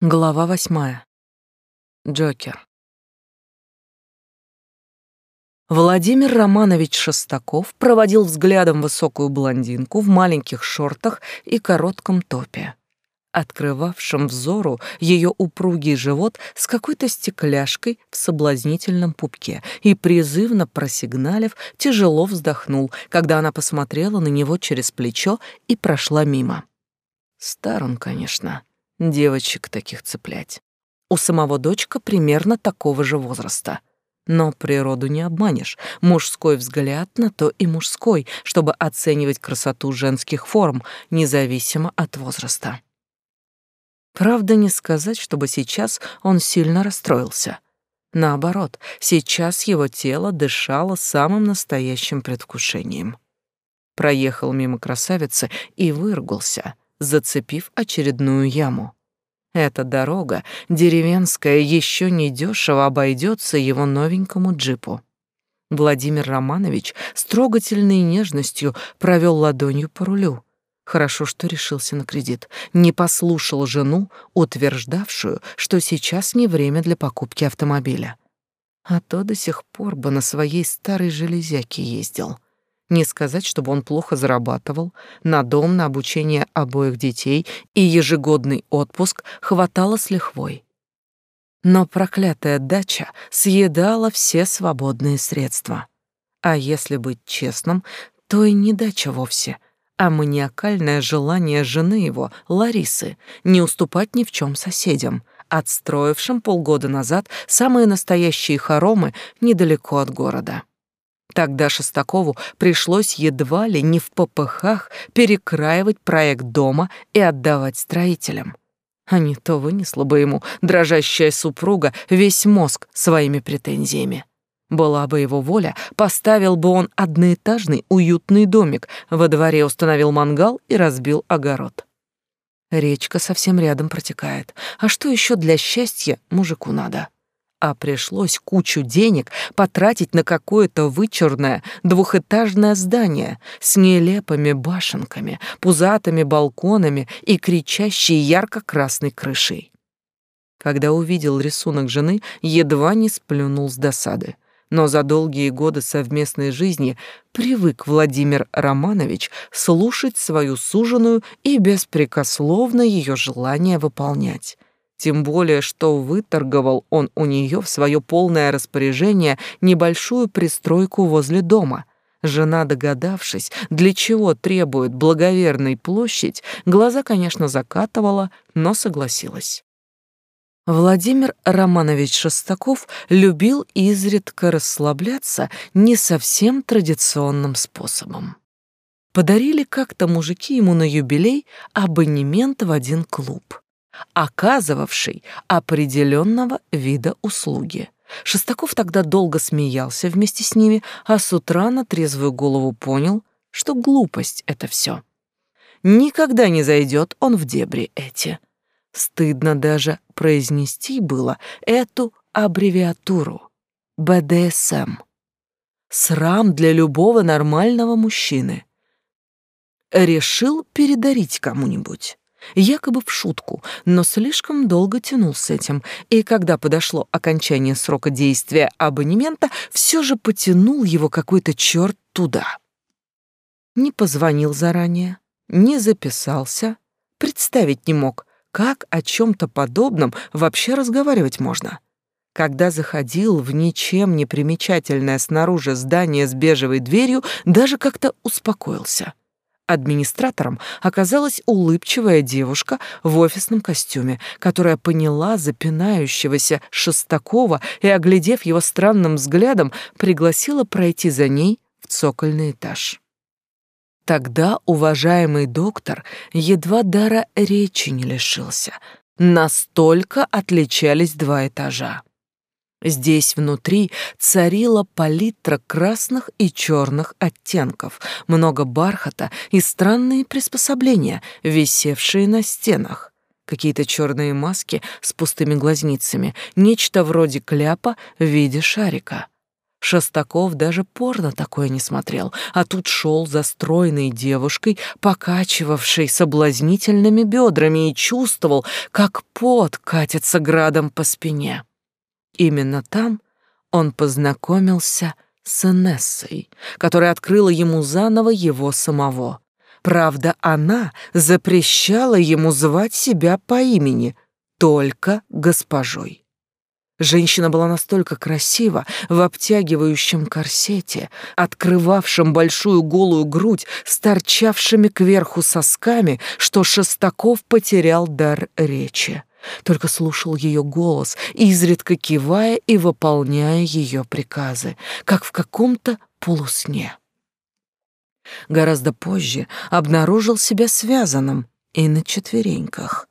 Глава восьмая. Джокер. Владимир Романович Шестаков проводил взглядом высокую блондинку в маленьких шортах и коротком топе, открывавшем взору ее упругий живот с какой-то стекляшкой в соблазнительном пупке, и призывно просигналив, тяжело вздохнул, когда она посмотрела на него через плечо и прошла мимо. Стар он, конечно, девочек таких цеплять. У самого дочка примерно такого же возраста. Но природу не обманешь. Мужской взгляд на то и мужской, чтобы оценивать красоту женских форм, независимо от возраста. Правда, не сказать, чтобы сейчас он сильно расстроился. Наоборот, сейчас его тело дышало самым настоящим предвкушением. Проехал мимо красавицы и выругался — зацепив очередную яму. Эта дорога, деревенская, еще не дешево обойдется его новенькому джипу. Владимир Романович с трогательной нежностью провел ладонью по рулю. Хорошо, что решился на кредит. Не послушал жену, утверждавшую, что сейчас не время для покупки автомобиля. А то до сих пор бы на своей старой железяке ездил. Не сказать, чтобы он плохо зарабатывал, на дом, на обучение обоих детей и ежегодный отпуск хватало с лихвой. Но проклятая дача съедала все свободные средства. А если быть честным, то и не дача вовсе, а маниакальное желание жены его, Ларисы, не уступать ни в чем соседям, отстроившим полгода назад самые настоящие хоромы недалеко от города. Тогда Шестакову пришлось едва ли не в попыхах перекраивать проект дома и отдавать строителям. А не то вынесла бы ему дрожащая супруга весь мозг своими претензиями. Была бы его воля, поставил бы он одноэтажный уютный домик, во дворе установил мангал и разбил огород. Речка совсем рядом протекает. А что еще для счастья мужику надо? А пришлось кучу денег потратить на какое-то вычурное двухэтажное здание с нелепыми башенками, пузатыми балконами и кричащей ярко-красной крышей. Когда увидел рисунок жены, едва не сплюнул с досады. Но за долгие годы совместной жизни привык Владимир Романович слушать свою суженую и беспрекословно ее желание выполнять. Тем более, что выторговал он у нее в свое полное распоряжение небольшую пристройку возле дома. Жена, догадавшись, для чего требует благоверной площадь, глаза, конечно, закатывала, но согласилась. Владимир Романович Шестаков любил изредка расслабляться не совсем традиционным способом. Подарили как-то мужики ему на юбилей абонемент в один клуб оказывавший определенного вида услуги. Шестаков тогда долго смеялся вместе с ними, а с утра на трезвую голову понял, что глупость это все. Никогда не зайдет он в дебри эти. Стыдно даже произнести было эту аббревиатуру БДСМ. Срам для любого нормального мужчины. Решил передарить кому-нибудь якобы в шутку, но слишком долго тянул с этим, и когда подошло окончание срока действия абонемента, все же потянул его какой-то черт туда. Не позвонил заранее, не записался, представить не мог, как о чем-то подобном вообще разговаривать можно. Когда заходил в ничем не примечательное снаружи здание с бежевой дверью, даже как-то успокоился — Администратором оказалась улыбчивая девушка в офисном костюме, которая поняла запинающегося Шестакова и, оглядев его странным взглядом, пригласила пройти за ней в цокольный этаж. Тогда уважаемый доктор едва дара речи не лишился. Настолько отличались два этажа. Здесь внутри царила палитра красных и черных оттенков, много бархата и странные приспособления, висевшие на стенах. Какие-то черные маски с пустыми глазницами, нечто вроде кляпа в виде шарика. Шестаков даже порно такое не смотрел, а тут шел за стройной девушкой, покачивавшей соблазнительными бедрами, и чувствовал, как пот катится градом по спине. Именно там он познакомился с Инессой, которая открыла ему заново его самого. Правда, она запрещала ему звать себя по имени, только госпожой. Женщина была настолько красива в обтягивающем корсете, открывавшем большую голую грудь с торчавшими кверху сосками, что Шестаков потерял дар речи. Только слушал ее голос, изредка кивая и выполняя ее приказы, как в каком-то полусне. Гораздо позже обнаружил себя связанным и на четвереньках.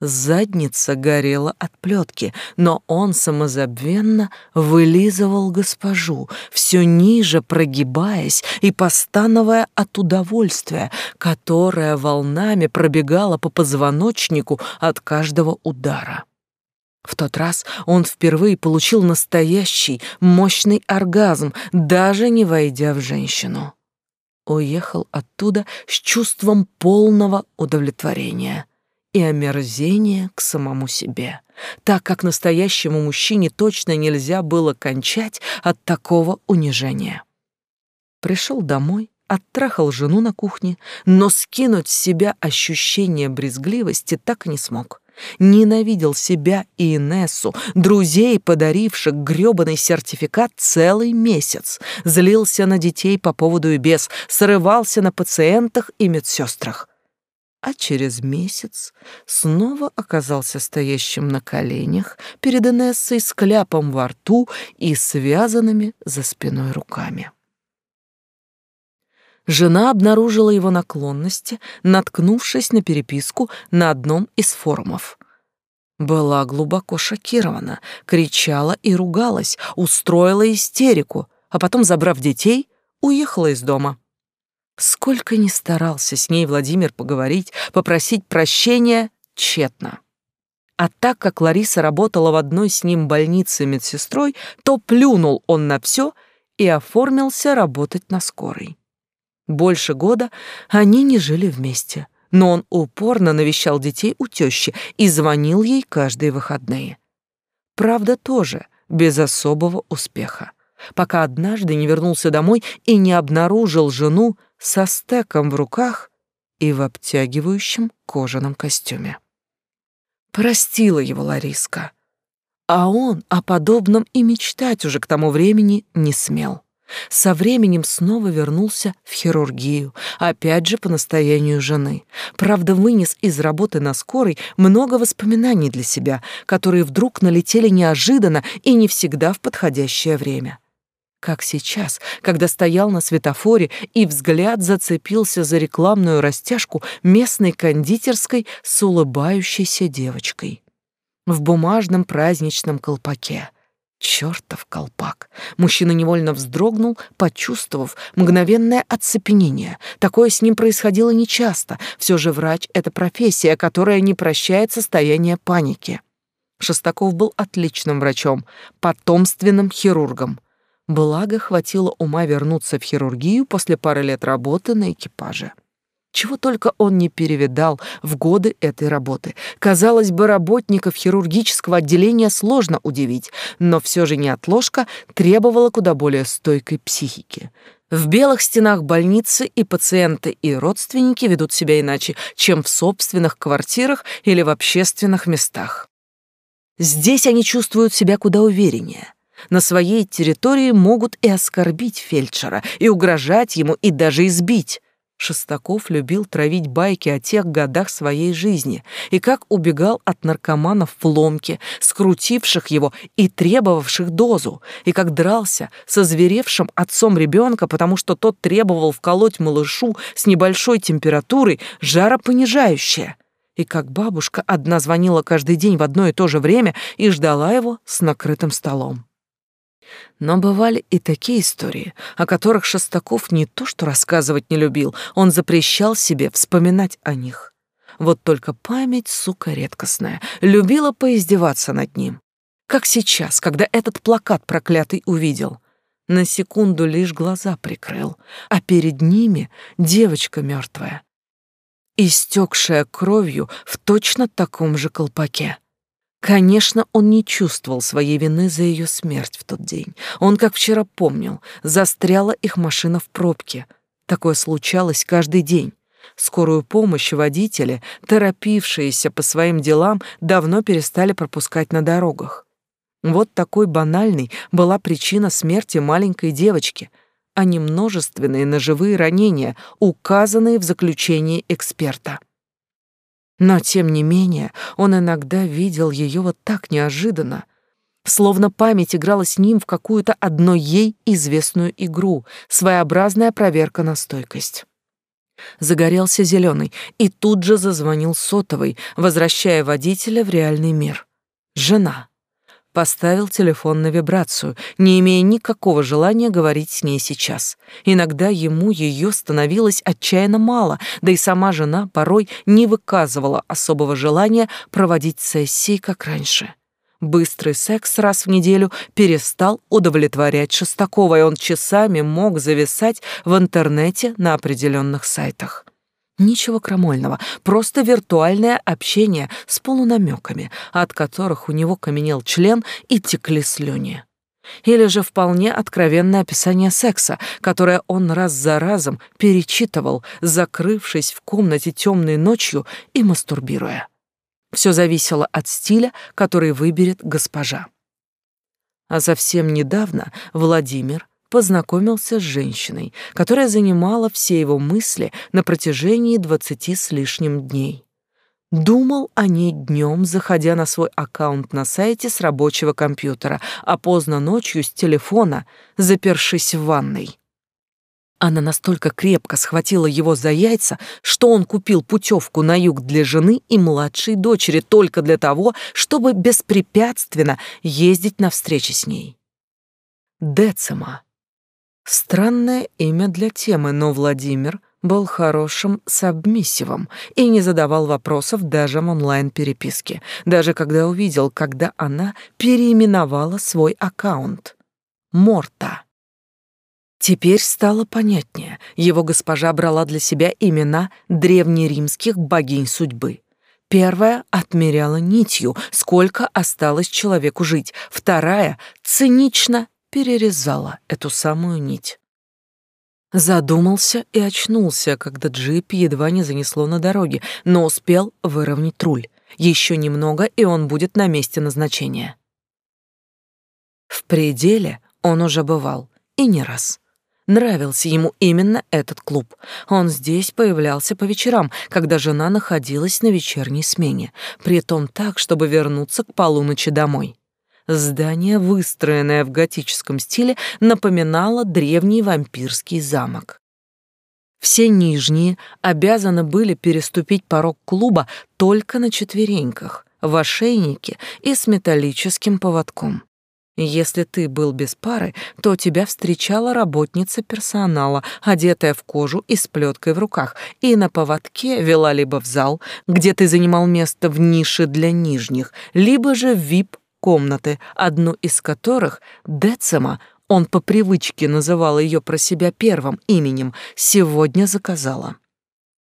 Задница горела от плетки, но он самозабвенно вылизывал госпожу, все ниже прогибаясь и постановая от удовольствия, которое волнами пробегало по позвоночнику от каждого удара. В тот раз он впервые получил настоящий мощный оргазм, даже не войдя в женщину. Уехал оттуда с чувством полного удовлетворения и омерзение к самому себе, так как настоящему мужчине точно нельзя было кончать от такого унижения. Пришел домой, оттрахал жену на кухне, но скинуть с себя ощущение брезгливости так и не смог. Ненавидел себя и Инессу, друзей, подаривших грёбаный сертификат целый месяц. Злился на детей по поводу и без, срывался на пациентах и медсестрах а через месяц снова оказался стоящим на коленях перед Инессой с кляпом во рту и связанными за спиной руками. Жена обнаружила его наклонности, наткнувшись на переписку на одном из форумов. Была глубоко шокирована, кричала и ругалась, устроила истерику, а потом, забрав детей, уехала из дома. Сколько ни старался с ней Владимир поговорить, попросить прощения, тщетно. А так как Лариса работала в одной с ним больнице медсестрой, то плюнул он на все и оформился работать на скорой. Больше года они не жили вместе, но он упорно навещал детей у тещи и звонил ей каждые выходные. Правда, тоже без особого успеха, пока однажды не вернулся домой и не обнаружил жену со стеком в руках и в обтягивающем кожаном костюме. Простила его Лариска, а он о подобном и мечтать уже к тому времени не смел. Со временем снова вернулся в хирургию, опять же по настоянию жены. Правда, вынес из работы на скорой много воспоминаний для себя, которые вдруг налетели неожиданно и не всегда в подходящее время как сейчас, когда стоял на светофоре и взгляд зацепился за рекламную растяжку местной кондитерской с улыбающейся девочкой. В бумажном праздничном колпаке. Чёртов колпак. Мужчина невольно вздрогнул, почувствовав мгновенное оцепенение. Такое с ним происходило нечасто. Все же врач — это профессия, которая не прощает состояние паники. Шестаков был отличным врачом, потомственным хирургом. Благо, хватило ума вернуться в хирургию после пары лет работы на экипаже. Чего только он не перевидал в годы этой работы. Казалось бы, работников хирургического отделения сложно удивить, но все же неотложка требовала куда более стойкой психики. В белых стенах больницы и пациенты, и родственники ведут себя иначе, чем в собственных квартирах или в общественных местах. Здесь они чувствуют себя куда увереннее на своей территории могут и оскорбить фельдшера, и угрожать ему, и даже избить. Шестаков любил травить байки о тех годах своей жизни и как убегал от наркоманов в ломке, скрутивших его и требовавших дозу, и как дрался со зверевшим отцом ребенка, потому что тот требовал вколоть малышу с небольшой температурой жаропонижающее, и как бабушка одна звонила каждый день в одно и то же время и ждала его с накрытым столом. Но бывали и такие истории, о которых Шостаков не то что рассказывать не любил, он запрещал себе вспоминать о них. Вот только память, сука, редкостная, любила поиздеваться над ним. Как сейчас, когда этот плакат проклятый увидел. на секунду лишь глаза прикрыл, а перед ними девочка мертвая, истекшая кровью в точно таком же колпаке. Конечно, он не чувствовал своей вины за ее смерть в тот день. Он, как вчера помнил, застряла их машина в пробке. Такое случалось каждый день. Скорую помощь водители, торопившиеся по своим делам, давно перестали пропускать на дорогах. Вот такой банальной была причина смерти маленькой девочки, а не множественные ножевые ранения, указанные в заключении эксперта. Но, тем не менее, он иногда видел ее вот так неожиданно, словно память играла с ним в какую-то одно ей известную игру, своеобразная проверка на стойкость. Загорелся зеленый, и тут же зазвонил сотовый, возвращая водителя в реальный мир. Жена поставил телефон на вибрацию, не имея никакого желания говорить с ней сейчас. Иногда ему ее становилось отчаянно мало, да и сама жена порой не выказывала особого желания проводить сессии, как раньше. Быстрый секс раз в неделю перестал удовлетворять Шестакова, и он часами мог зависать в интернете на определенных сайтах. Ничего крамольного, просто виртуальное общение с полунамеками, от которых у него каменел член и текли слюни. Или же вполне откровенное описание секса, которое он раз за разом перечитывал, закрывшись в комнате темной ночью и мастурбируя. Все зависело от стиля, который выберет госпожа. А совсем недавно Владимир познакомился с женщиной, которая занимала все его мысли на протяжении двадцати с лишним дней. Думал о ней днем, заходя на свой аккаунт на сайте с рабочего компьютера, а поздно ночью с телефона, запершись в ванной. Она настолько крепко схватила его за яйца, что он купил путевку на юг для жены и младшей дочери только для того, чтобы беспрепятственно ездить на встречи с ней. Децима Странное имя для темы, но Владимир был хорошим сабмиссивом и не задавал вопросов даже в онлайн-переписке, даже когда увидел, когда она переименовала свой аккаунт. Морта. Теперь стало понятнее. Его госпожа брала для себя имена древнеримских богинь судьбы. Первая отмеряла нитью, сколько осталось человеку жить. Вторая цинично перерезала эту самую нить. Задумался и очнулся, когда джип едва не занесло на дороге, но успел выровнять руль. Еще немного, и он будет на месте назначения. В пределе он уже бывал, и не раз. Нравился ему именно этот клуб. Он здесь появлялся по вечерам, когда жена находилась на вечерней смене, при том так, чтобы вернуться к полуночи домой. Здание, выстроенное в готическом стиле, напоминало древний вампирский замок. Все нижние обязаны были переступить порог клуба только на четвереньках, в ошейнике и с металлическим поводком. Если ты был без пары, то тебя встречала работница персонала, одетая в кожу и с плеткой в руках, и на поводке вела либо в зал, где ты занимал место в нише для нижних, либо же в вип комнаты, одну из которых Децима, он по привычке называл ее про себя первым именем, сегодня заказала.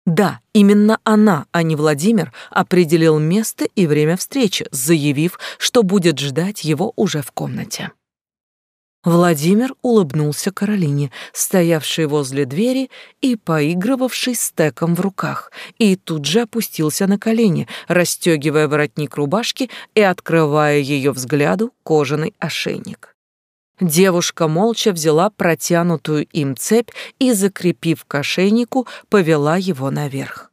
Да, именно она, а не Владимир, определил место и время встречи, заявив, что будет ждать его уже в комнате. Владимир улыбнулся Каролине, стоявшей возле двери и поигрывавшей стеком в руках, и тут же опустился на колени, расстегивая воротник рубашки и открывая ее взгляду кожаный ошейник. Девушка молча взяла протянутую им цепь и, закрепив к ошейнику, повела его наверх.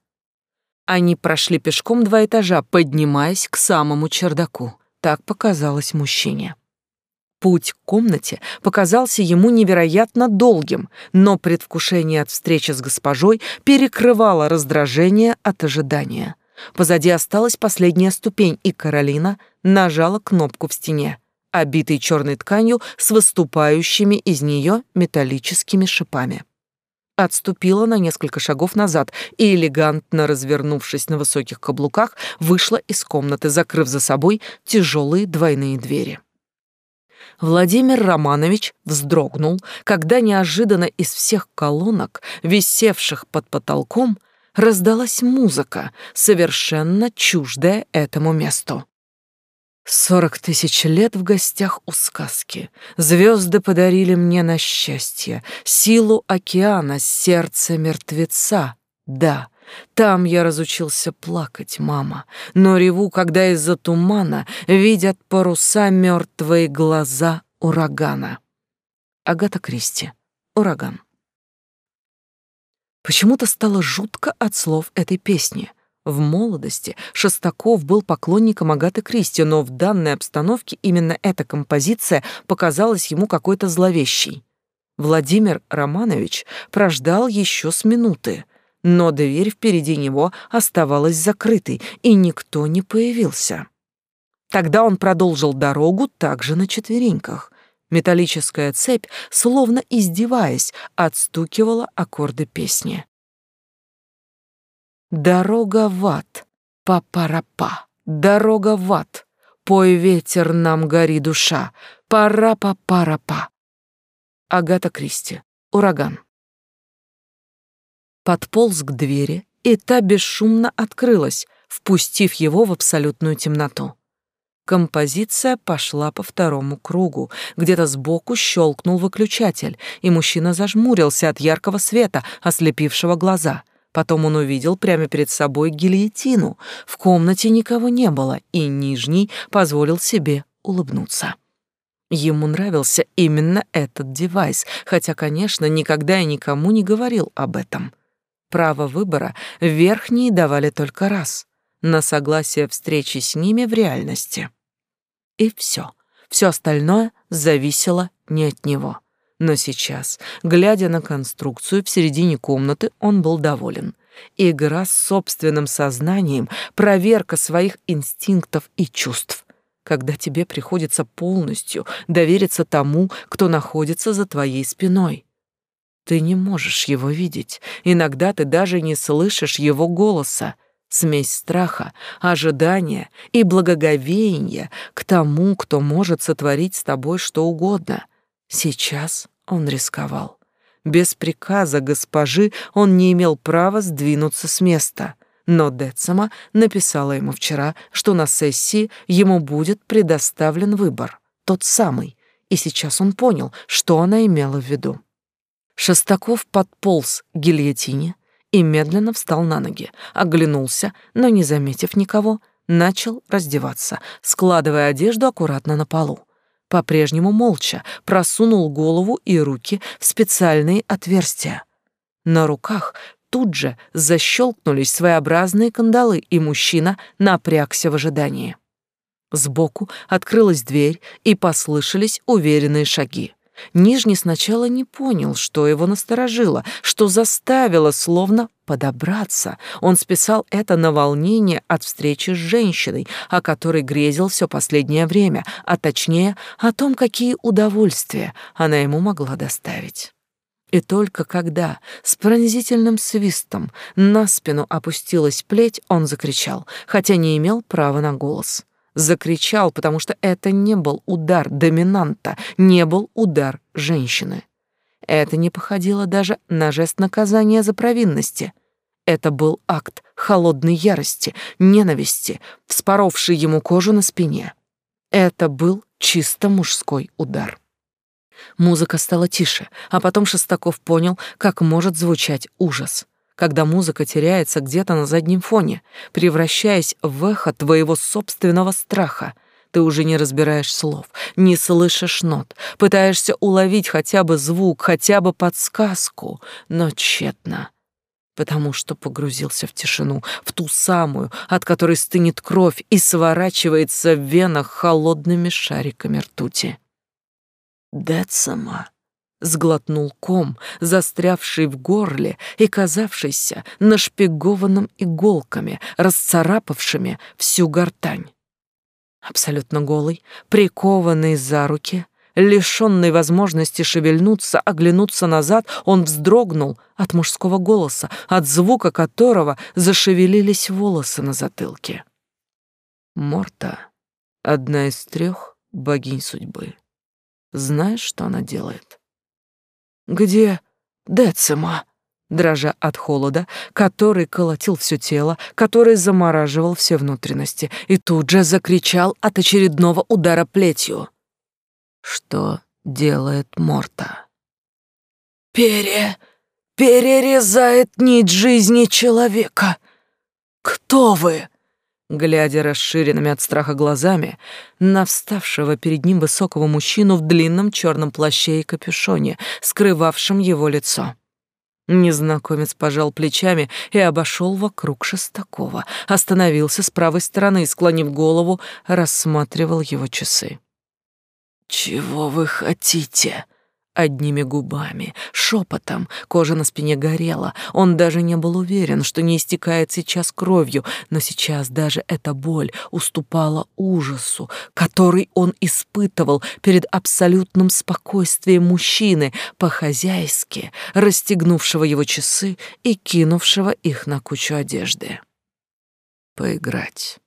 Они прошли пешком два этажа, поднимаясь к самому чердаку. Так показалось мужчине. Путь к комнате показался ему невероятно долгим, но предвкушение от встречи с госпожой перекрывало раздражение от ожидания. Позади осталась последняя ступень, и Каролина нажала кнопку в стене, обитой черной тканью с выступающими из нее металлическими шипами. Отступила на несколько шагов назад и, элегантно развернувшись на высоких каблуках, вышла из комнаты, закрыв за собой тяжелые двойные двери. Владимир Романович вздрогнул, когда неожиданно из всех колонок, висевших под потолком, раздалась музыка, совершенно чуждая этому месту. Сорок тысяч лет в гостях у сказки. Звезды подарили мне на счастье, силу океана, сердце мертвеца. Да, там я разучился плакать, мама, но реву, когда из-за тумана видят паруса мертвые глаза урагана. Агата Кристи. Ураган. Почему-то стало жутко от слов этой песни. В молодости Шестаков был поклонником Агаты Кристи, но в данной обстановке именно эта композиция показалась ему какой-то зловещей. Владимир Романович прождал еще с минуты, но дверь впереди него оставалась закрытой, и никто не появился. Тогда он продолжил дорогу также на четвереньках. Металлическая цепь, словно издеваясь, отстукивала аккорды песни. Дорога в ад, па-пара-па, дорога в ад, пой ветер нам гори душа, пара-па-пара-па. Агата Кристи, ураган. Подполз к двери, и та бесшумно открылась, впустив его в абсолютную темноту. Композиция пошла по второму кругу. Где-то сбоку щелкнул выключатель, и мужчина зажмурился от яркого света, ослепившего глаза. Потом он увидел прямо перед собой гильотину. В комнате никого не было, и Нижний позволил себе улыбнуться. Ему нравился именно этот девайс, хотя, конечно, никогда и никому не говорил об этом. Право выбора верхние давали только раз — на согласие встречи с ними в реальности. И все. Все остальное зависело не от него. Но сейчас, глядя на конструкцию в середине комнаты, он был доволен. Игра с собственным сознанием, проверка своих инстинктов и чувств. Когда тебе приходится полностью довериться тому, кто находится за твоей спиной. Ты не можешь его видеть. Иногда ты даже не слышишь его голоса. Смесь страха, ожидания и благоговения к тому, кто может сотворить с тобой что угодно. Сейчас он рисковал. Без приказа госпожи он не имел права сдвинуться с места. Но Децема написала ему вчера, что на сессии ему будет предоставлен выбор, тот самый, и сейчас он понял, что она имела в виду. Шестаков подполз к гильотине и медленно встал на ноги, оглянулся, но, не заметив никого, начал раздеваться, складывая одежду аккуратно на полу по-прежнему молча просунул голову и руки в специальные отверстия. На руках тут же защелкнулись своеобразные кандалы, и мужчина напрягся в ожидании. Сбоку открылась дверь, и послышались уверенные шаги. Нижний сначала не понял, что его насторожило, что заставило словно подобраться. Он списал это на волнение от встречи с женщиной, о которой грезил все последнее время, а точнее о том, какие удовольствия она ему могла доставить. И только когда с пронзительным свистом на спину опустилась плеть, он закричал, хотя не имел права на голос закричал, потому что это не был удар доминанта, не был удар женщины. Это не походило даже на жест наказания за провинности. Это был акт холодной ярости, ненависти, вспоровший ему кожу на спине. Это был чисто мужской удар. Музыка стала тише, а потом Шестаков понял, как может звучать ужас когда музыка теряется где-то на заднем фоне, превращаясь в эхо твоего собственного страха. Ты уже не разбираешь слов, не слышишь нот, пытаешься уловить хотя бы звук, хотя бы подсказку, но тщетно потому что погрузился в тишину, в ту самую, от которой стынет кровь и сворачивается в венах холодными шариками ртути. Децама сглотнул ком, застрявший в горле и казавшийся нашпигованным иголками, расцарапавшими всю гортань. Абсолютно голый, прикованный за руки, лишенный возможности шевельнуться, оглянуться назад, он вздрогнул от мужского голоса, от звука которого зашевелились волосы на затылке. Морта — одна из трех богинь судьбы. Знаешь, что она делает? Где Децима? Дрожа от холода, который колотил все тело, который замораживал все внутренности, и тут же закричал от очередного удара плетью. Что делает Морта? Пере... перерезает нить жизни человека. Кто вы? Глядя расширенными от страха глазами на вставшего перед ним высокого мужчину в длинном черном плаще и капюшоне, скрывавшем его лицо. Незнакомец пожал плечами и обошел вокруг Шестакова, остановился с правой стороны и, склонив голову, рассматривал его часы. «Чего вы хотите?» Одними губами, шепотом. Кожа на спине горела. Он даже не был уверен, что не истекает сейчас кровью, но сейчас даже эта боль уступала ужасу, который он испытывал перед абсолютным спокойствием мужчины, по-хозяйски расстегнувшего его часы и кинувшего их на кучу одежды. Поиграть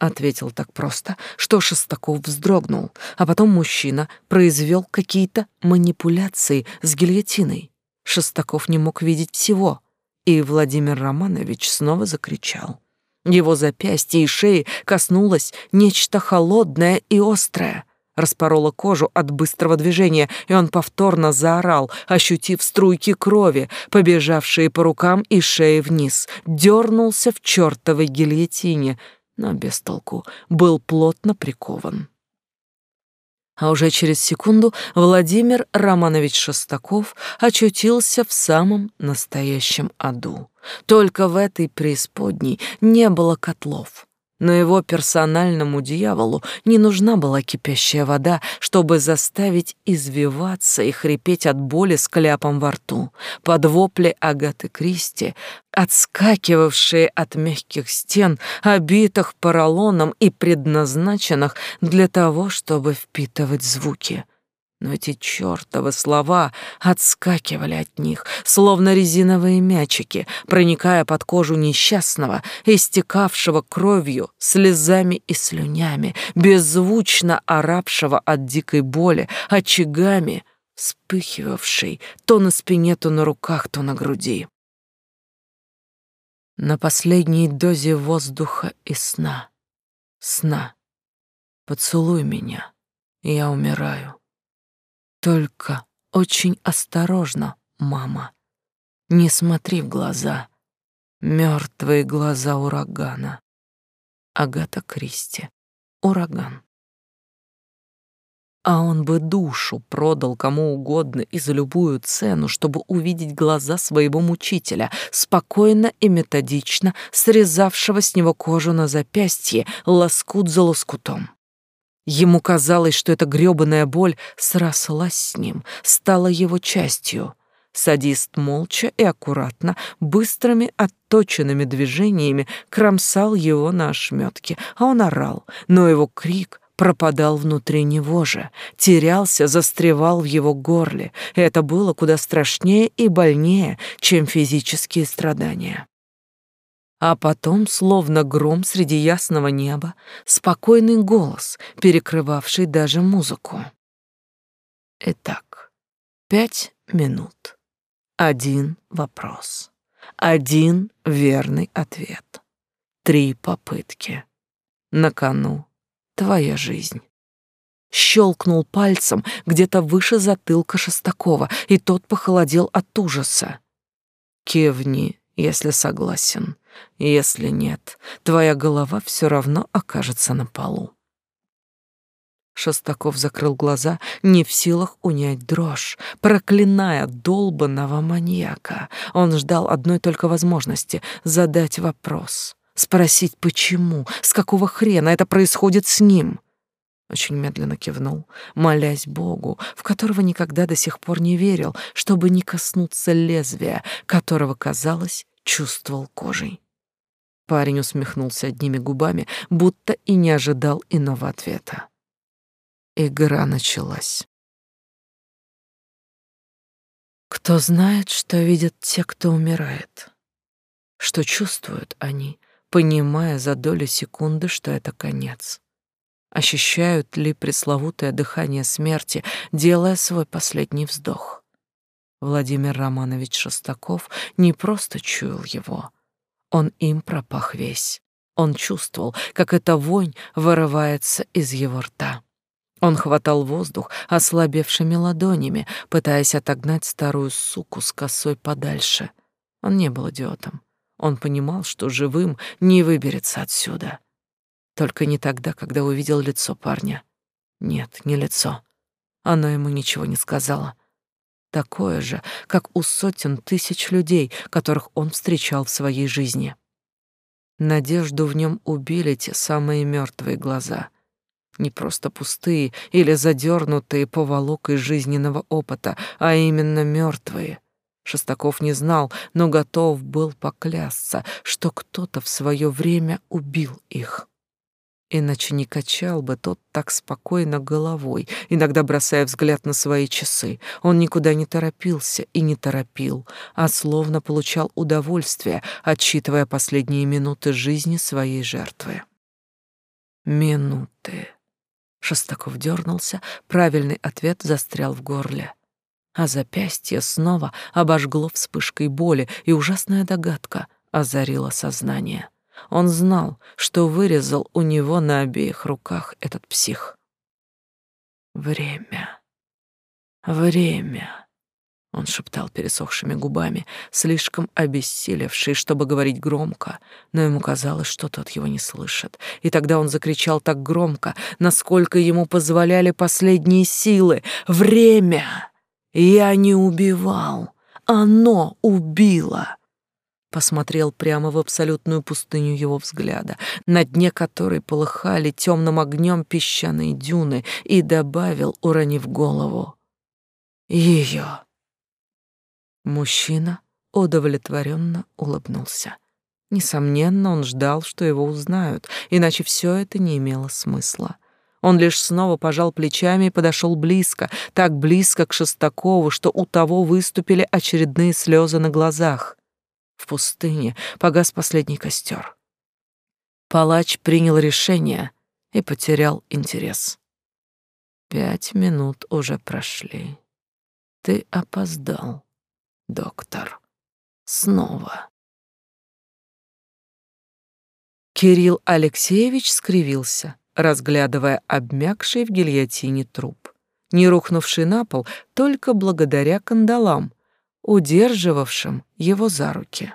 ответил так просто, что Шестаков вздрогнул, а потом мужчина произвел какие-то манипуляции с гильотиной. Шестаков не мог видеть всего, и Владимир Романович снова закричал. Его запястье и шеи коснулось нечто холодное и острое, распороло кожу от быстрого движения, и он повторно заорал, ощутив струйки крови, побежавшие по рукам и шее вниз, дернулся в чертовой гильотине — но без толку, был плотно прикован. А уже через секунду Владимир Романович Шостаков очутился в самом настоящем аду. Только в этой преисподней не было котлов, но его персональному дьяволу не нужна была кипящая вода, чтобы заставить извиваться и хрипеть от боли с кляпом во рту. Под вопли Агаты Кристи, отскакивавшие от мягких стен, обитых поролоном и предназначенных для того, чтобы впитывать звуки но эти чертовы слова отскакивали от них, словно резиновые мячики, проникая под кожу несчастного, истекавшего кровью, слезами и слюнями, беззвучно оравшего от дикой боли, очагами, вспыхивавшей то на спине, то на руках, то на груди. На последней дозе воздуха и сна, сна, поцелуй меня, я умираю. Только очень осторожно, мама. Не смотри в глаза. Мертвые глаза урагана. Агата Кристи. Ураган. А он бы душу продал кому угодно и за любую цену, чтобы увидеть глаза своего мучителя, спокойно и методично срезавшего с него кожу на запястье лоскут за лоскутом. Ему казалось, что эта грёбаная боль срослась с ним, стала его частью. Садист молча и аккуратно, быстрыми отточенными движениями кромсал его на ошметки, а он орал, но его крик пропадал внутри него же, терялся, застревал в его горле, это было куда страшнее и больнее, чем физические страдания. А потом, словно гром среди ясного неба, спокойный голос, перекрывавший даже музыку. Итак, пять минут. Один вопрос. Один верный ответ. Три попытки. На кону твоя жизнь. Щелкнул пальцем где-то выше затылка Шестакова, и тот похолодел от ужаса. Кивни, если согласен. Если нет, твоя голова все равно окажется на полу. Шостаков закрыл глаза, не в силах унять дрожь, проклиная долбанного маньяка. Он ждал одной только возможности — задать вопрос, спросить, почему, с какого хрена это происходит с ним. Очень медленно кивнул, молясь Богу, в которого никогда до сих пор не верил, чтобы не коснуться лезвия, которого, казалось, чувствовал кожей. Парень усмехнулся одними губами, будто и не ожидал иного ответа. Игра началась. Кто знает, что видят те, кто умирает? Что чувствуют они, понимая за долю секунды, что это конец? Ощущают ли пресловутое дыхание смерти, делая свой последний вздох? Владимир Романович Шостаков не просто чуял его, он им пропах весь. Он чувствовал, как эта вонь вырывается из его рта. Он хватал воздух ослабевшими ладонями, пытаясь отогнать старую суку с косой подальше. Он не был идиотом. Он понимал, что живым не выберется отсюда. Только не тогда, когда увидел лицо парня. Нет, не лицо. Оно ему ничего не сказала. Такое же, как у сотен тысяч людей, которых он встречал в своей жизни. Надежду в нем убили те самые мертвые глаза — не просто пустые или задернутые поволокой жизненного опыта, а именно мертвые. Шестаков не знал, но готов был поклясться, что кто-то в свое время убил их. Иначе не качал бы тот так спокойно головой, иногда бросая взгляд на свои часы. Он никуда не торопился и не торопил, а словно получал удовольствие, отсчитывая последние минуты жизни своей жертвы. Минуты. Шестаков дернулся, правильный ответ застрял в горле. А запястье снова обожгло вспышкой боли, и ужасная догадка озарила сознание. Он знал, что вырезал у него на обеих руках этот псих. Время. Время. Он шептал пересохшими губами, слишком обессилевший, чтобы говорить громко, но ему казалось, что тот его не слышит. И тогда он закричал так громко, насколько ему позволяли последние силы. «Время! Я не убивал! Оно убило!» Посмотрел прямо в абсолютную пустыню его взгляда, на дне которой полыхали темным огнем песчаные дюны, и добавил, уронив голову, «Ее!» Мужчина удовлетворенно улыбнулся. Несомненно, он ждал, что его узнают, иначе все это не имело смысла. Он лишь снова пожал плечами и подошел близко, так близко к Шестакову, что у того выступили очередные слезы на глазах. В пустыне погас последний костер. Палач принял решение и потерял интерес. Пять минут уже прошли. Ты опоздал доктор. Снова. Кирилл Алексеевич скривился, разглядывая обмякший в гильотине труп, не рухнувший на пол только благодаря кандалам, удерживавшим его за руки.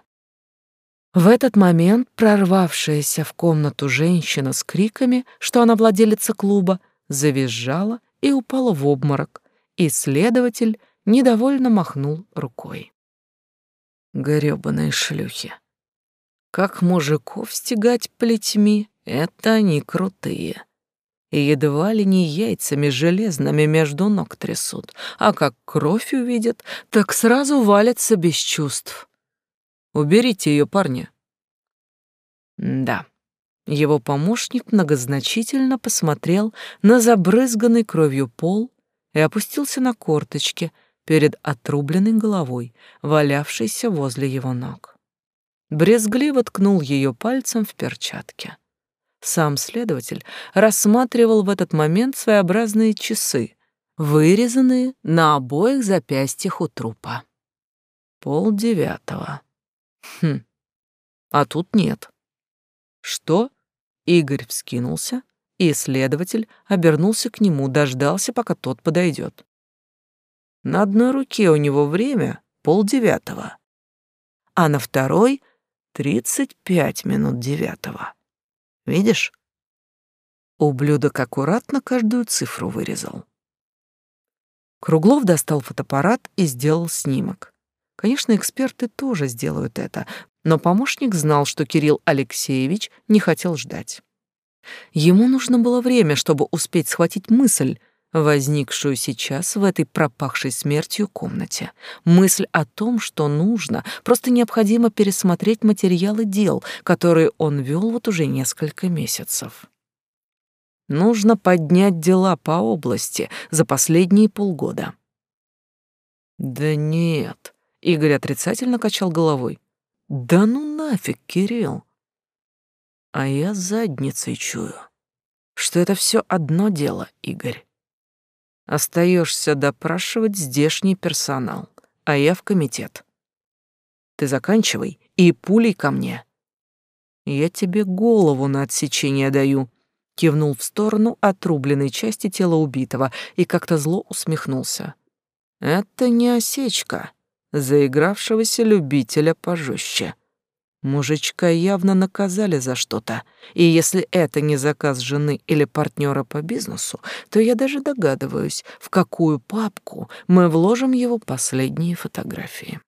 В этот момент прорвавшаяся в комнату женщина с криками, что она владелица клуба, завизжала и упала в обморок, и следователь недовольно махнул рукой. Грёбаные шлюхи. Как мужиков стегать плетьми, это они крутые. И едва ли не яйцами железными между ног трясут, а как кровь увидят, так сразу валятся без чувств. Уберите ее, парни. Да. Его помощник многозначительно посмотрел на забрызганный кровью пол и опустился на корточки — перед отрубленной головой, валявшейся возле его ног. Брезгливо ткнул ее пальцем в перчатке. Сам следователь рассматривал в этот момент своеобразные часы, вырезанные на обоих запястьях у трупа. Пол девятого. Хм, а тут нет. Что? Игорь вскинулся, и следователь обернулся к нему, дождался, пока тот подойдет. На одной руке у него время полдевятого, а на второй — тридцать пять минут девятого. Видишь? Ублюдок аккуратно каждую цифру вырезал. Круглов достал фотоаппарат и сделал снимок. Конечно, эксперты тоже сделают это, но помощник знал, что Кирилл Алексеевич не хотел ждать. Ему нужно было время, чтобы успеть схватить мысль, возникшую сейчас в этой пропахшей смертью комнате. Мысль о том, что нужно, просто необходимо пересмотреть материалы дел, которые он вел вот уже несколько месяцев. Нужно поднять дела по области за последние полгода. Да нет, Игорь отрицательно качал головой. Да ну нафиг, Кирилл. А я задницей чую. что это все одно дело, Игорь. Остаешься допрашивать здешний персонал, а я в комитет. Ты заканчивай и пулей ко мне. Я тебе голову на отсечение даю, кивнул в сторону отрубленной части тела убитого и как-то зло усмехнулся. Это не осечка заигравшегося любителя пожестче. Мужичка явно наказали за что-то, и если это не заказ жены или партнера по бизнесу, то я даже догадываюсь, в какую папку мы вложим его последние фотографии.